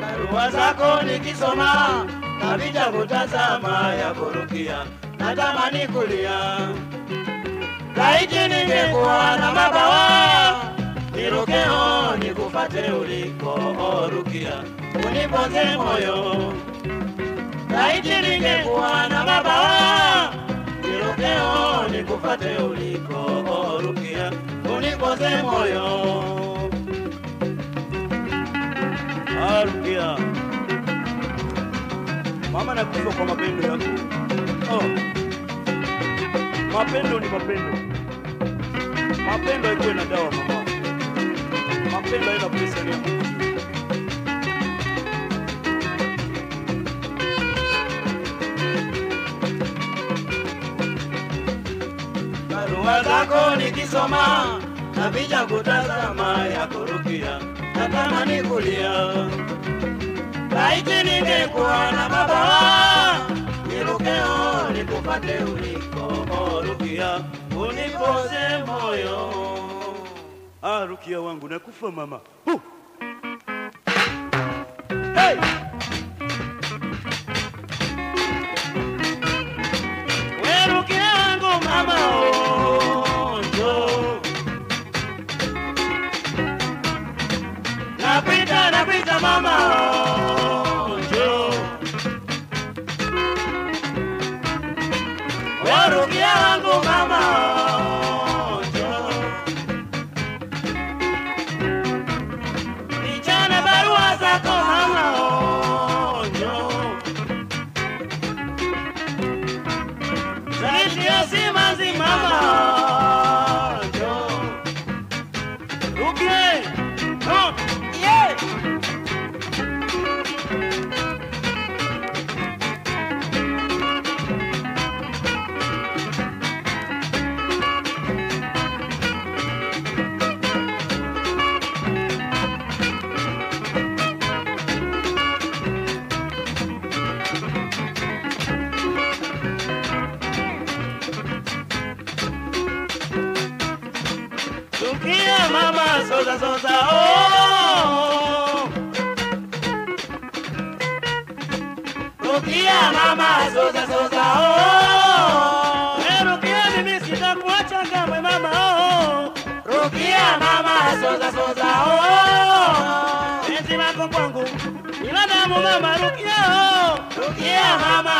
barua zako nikisoma navija kutazama ya kurukia, natamani kulia. Laiti ningekuwa na mabawa nirukeo nikufate uliko rukia, unipoze moyo. Nirukeo nikufate uliko rukia, unipoze moyo. Rukia. Mama nakufa kwa mapendo yako. Oh. Mapendo ni mapendo. Mapendo haikuwa na dawa mama. Mapendo haina pesa ni zako nikisoma napija kutazama ya kurukia, natamani kulia. Laiti ningekuwa na baba nirukeo nikupate ulikorukia unikose unipoze moyo. arukia Rukia wangu nakufa mama. Huh. Hey! Rukia mama soza soza oh. Rukia mama oh. Eh, Rukia mimi sitakuacha kamwe mama oh. Rukia mama oh. Lako kwangu ila damu mama Rukia oh. Rukia mama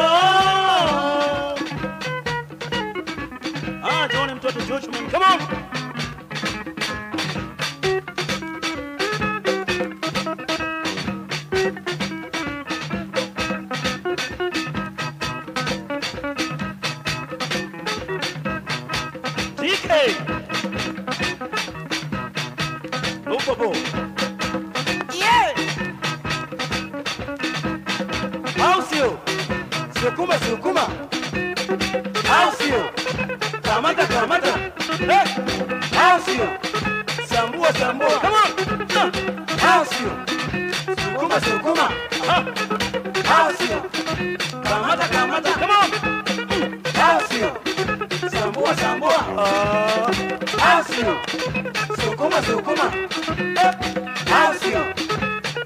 oh. Ah, John Judgment. Come on. DK. Upo po. Yeah. Au sio? Sukuma sukuma. Au? Sambua sambua. Come on. Ah. Au sio? Sukuma sukuma. Kamata kamata. Come on. Au sio? Sambua sambua. Ah. Au sio? Sukuma sukuma. Eh. Au sio?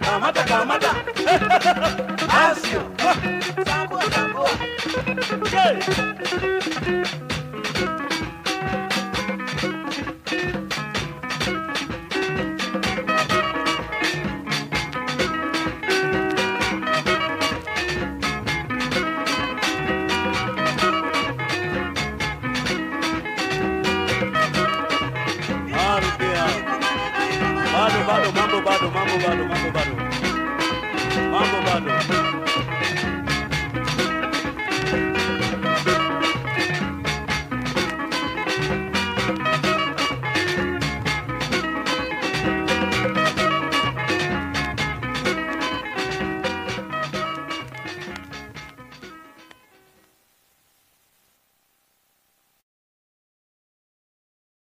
Kamata kamata. Au sio? Ah. Sambua. Bado mambo bado mambo bado mambo bado. Mambo bado.